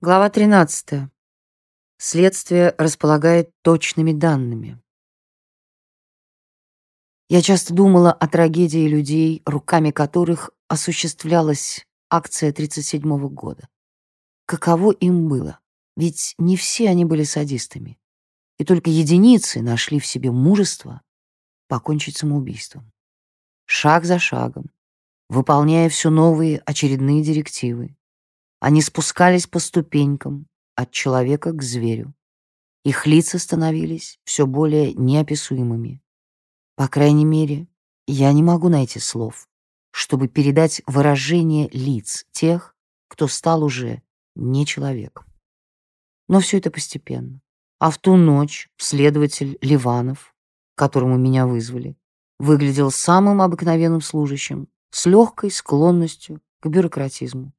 Глава 13. Следствие располагает точными данными. Я часто думала о трагедии людей, руками которых осуществлялась акция 37 года. Каково им было? Ведь не все они были садистами. И только единицы нашли в себе мужество покончить самоубийством. Шаг за шагом, выполняя все новые очередные директивы, они спускались по ступенькам от человека к зверю. Их лица становились все более неописуемыми. По крайней мере, я не могу найти слов, чтобы передать выражение лиц тех, кто стал уже не человеком. Но все это постепенно. А в ту ночь следователь Ливанов, которому меня вызвали, выглядел самым обыкновенным служащим, с легкой склонностью к бюрократизму.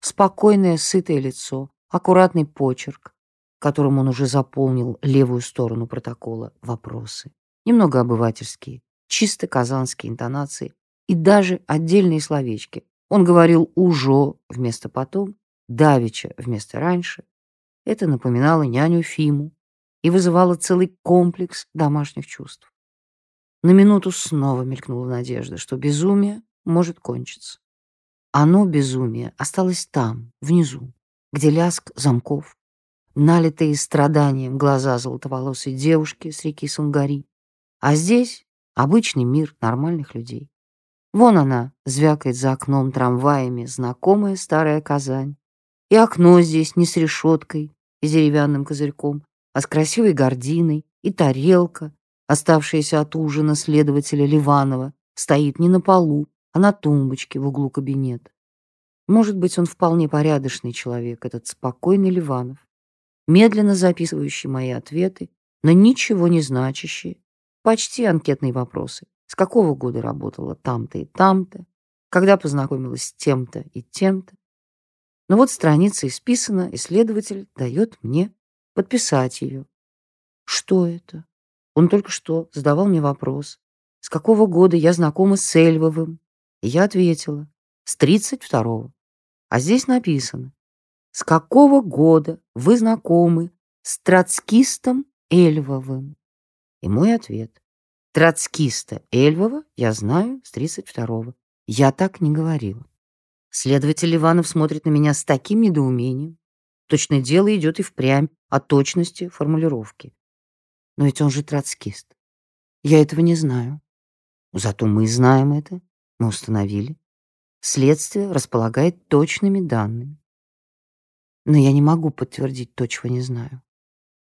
Спокойное, сытое лицо, аккуратный почерк, которым он уже заполнил левую сторону протокола, вопросы. Немного обывательские, чисто казанские интонации и даже отдельные словечки. Он говорил «ужо» вместо «потом», «давеча» вместо «раньше». Это напоминало няню Фиму и вызывало целый комплекс домашних чувств. На минуту снова мелькнула надежда, что безумие может кончиться. Оно, безумие, осталось там, внизу, где ляск замков, налитые страданием глаза золотоволосой девушки с реки Сунгари. А здесь обычный мир нормальных людей. Вон она звякает за окном трамваями, знакомая старая Казань. И окно здесь не с решеткой и деревянным козырьком, а с красивой гординой, и тарелка, оставшаяся от ужина следователя Ливанова, стоит не на полу, а на тумбочке в углу кабинета. Может быть, он вполне порядочный человек, этот спокойный Ливанов, медленно записывающий мои ответы на ничего не значащие, почти анкетные вопросы. С какого года работала там-то и там-то, когда познакомилась с тем-то и тем-то. Но вот страница исписана, и следователь дает мне подписать ее. Что это? Он только что задавал мне вопрос, с какого года я знакома с Эльвовым, я ответила, с 32-го. А здесь написано, с какого года вы знакомы с троцкистом Эльвовым? И мой ответ, троцкиста Эльвова я знаю с 32-го. Я так не говорила. Следователь Иванов смотрит на меня с таким недоумением. Точно дело идет и впрямь о точности формулировки. Но ведь он же троцкист. Я этого не знаю. Зато мы знаем это. Мы установили. Следствие располагает точными данными. Но я не могу подтвердить то, чего не знаю.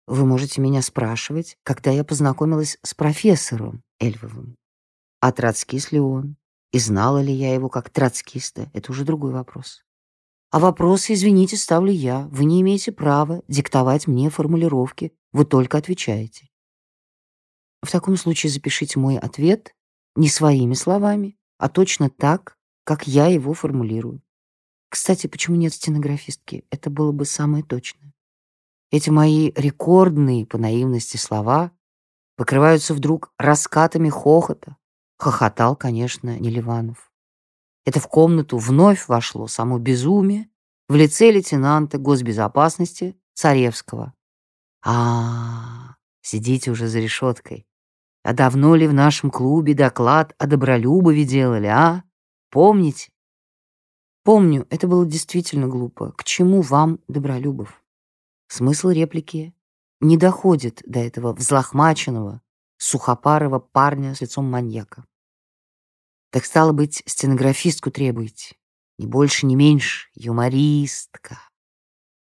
Вы можете меня спрашивать, когда я познакомилась с профессором Эльвовым. А троцкист ли он? И знала ли я его как троцкиста? Это уже другой вопрос. А вопросы, извините, ставлю я. Вы не имеете права диктовать мне формулировки. Вы только отвечаете. В таком случае запишите мой ответ не своими словами, а точно так, как я его формулирую. Кстати, почему нет стенографистки? Это было бы самое точное. Эти мои рекордные по наивности слова покрываются вдруг раскатами хохота. Хохотал, конечно, не Ливанов. Это в комнату вновь вошло само безумие в лице лейтенанта госбезопасности Царевского. А, -а, -а сидите уже за решеткой. А давно ли в нашем клубе доклад о Добролюбове делали, а? Помните? Помню, это было действительно глупо. К чему вам, Добролюбов? Смысл реплики не доходит до этого взлохмаченного, сухопарого парня с лицом маньяка. Так стало быть, стенографистку требуете. Ни больше, ни меньше. Юмористка.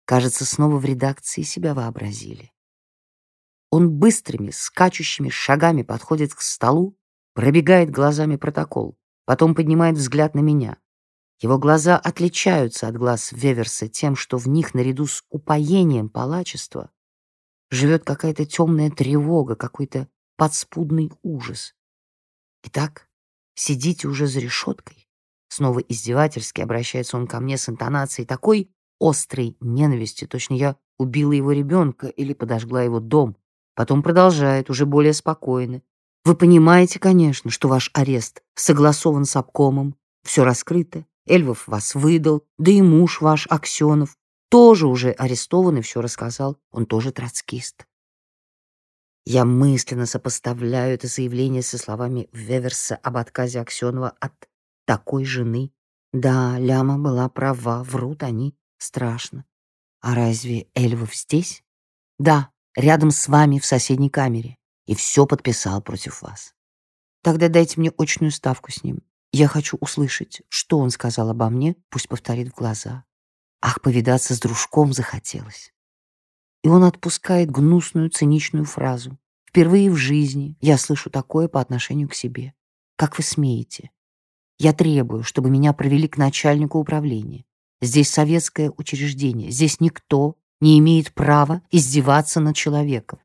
Кажется, снова в редакции себя вообразили. Он быстрыми, скачущими шагами подходит к столу, пробегает глазами протокол. Потом поднимает взгляд на меня. Его глаза отличаются от глаз Веверса тем, что в них наряду с упоением палачества живет какая-то темная тревога, какой-то подспудный ужас. Итак, сидите уже за решеткой. Снова издевательски обращается он ко мне с интонацией такой острой ненависти, точно я убила его ребенка или подожгла его дом. Потом продолжает, уже более спокойно. Вы понимаете, конечно, что ваш арест согласован с обкомом, все раскрыто, Эльвов вас выдал, да и муж ваш, Аксенов, тоже уже арестован и все рассказал. Он тоже троцкист. Я мысленно сопоставляю это заявление со словами Веверса об отказе Аксенова от такой жены. Да, Ляма была права, врут они страшно. А разве Эльвов здесь? Да, рядом с вами в соседней камере. И все подписал против вас. Тогда дайте мне очную ставку с ним. Я хочу услышать, что он сказал обо мне, пусть повторит в глаза. Ах, повидаться с дружком захотелось. И он отпускает гнусную, циничную фразу. Впервые в жизни я слышу такое по отношению к себе. Как вы смеете? Я требую, чтобы меня провели к начальнику управления. Здесь советское учреждение. Здесь никто не имеет права издеваться над человеком.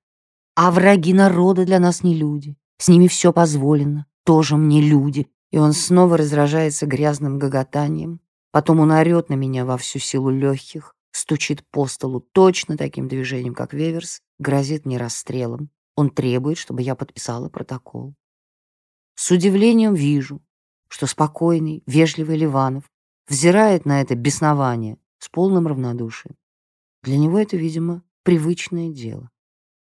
А враги народа для нас не люди. С ними все позволено. Тоже мне люди. И он снова раздражается грязным гоготанием, Потом он орет на меня во всю силу легких, стучит по столу точно таким движением, как Веверс, грозит мне расстрелом. Он требует, чтобы я подписала протокол. С удивлением вижу, что спокойный, вежливый Ливанов взирает на это беснование с полным равнодушием. Для него это, видимо, привычное дело.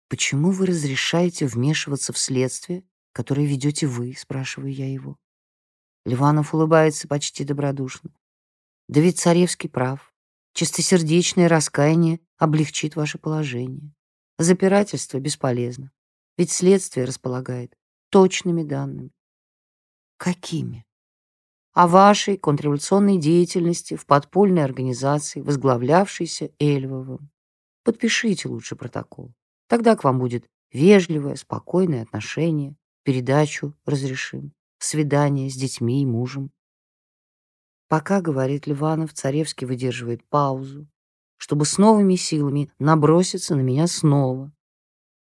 «Почему вы разрешаете вмешиваться в следствие, которое ведете вы?» — спрашиваю я его. Ливанов улыбается почти добродушно. Да ведь Царевский прав. Чистосердечное раскаяние облегчит ваше положение. Запирательство бесполезно, ведь следствие располагает точными данными. Какими? О вашей контрреволюционной деятельности в подпольной организации, возглавлявшейся Эльвовым. Подпишите лучше протокол. Тогда к вам будет вежливое, спокойное отношение, передачу разрешим, свидание с детьми и мужем. Пока, говорит Ливанов, Царевский выдерживает паузу, чтобы с новыми силами наброситься на меня снова.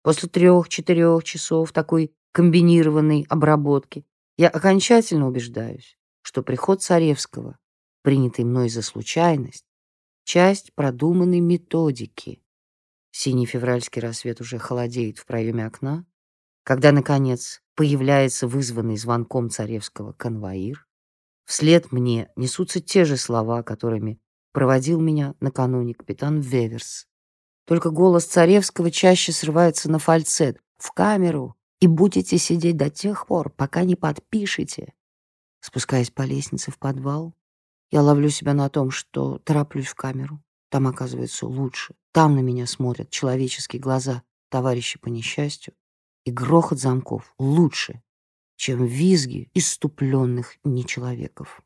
После трех-четырех часов такой комбинированной обработки я окончательно убеждаюсь, что приход Царевского, принятый мной за случайность, часть продуманной методики. Синий февральский рассвет уже холодеет в проеме окна, когда, наконец, появляется вызванный звонком Царевского конвоир, Вслед мне несутся те же слова, которыми проводил меня накануне капитан Веверс. Только голос Царевского чаще срывается на фальцет. «В камеру! И будете сидеть до тех пор, пока не подпишете!» Спускаясь по лестнице в подвал, я ловлю себя на том, что тороплюсь в камеру. Там, оказывается, лучше. Там на меня смотрят человеческие глаза, товарищи по несчастью, и грохот замков лучше, чем визги иступленных нечеловеков.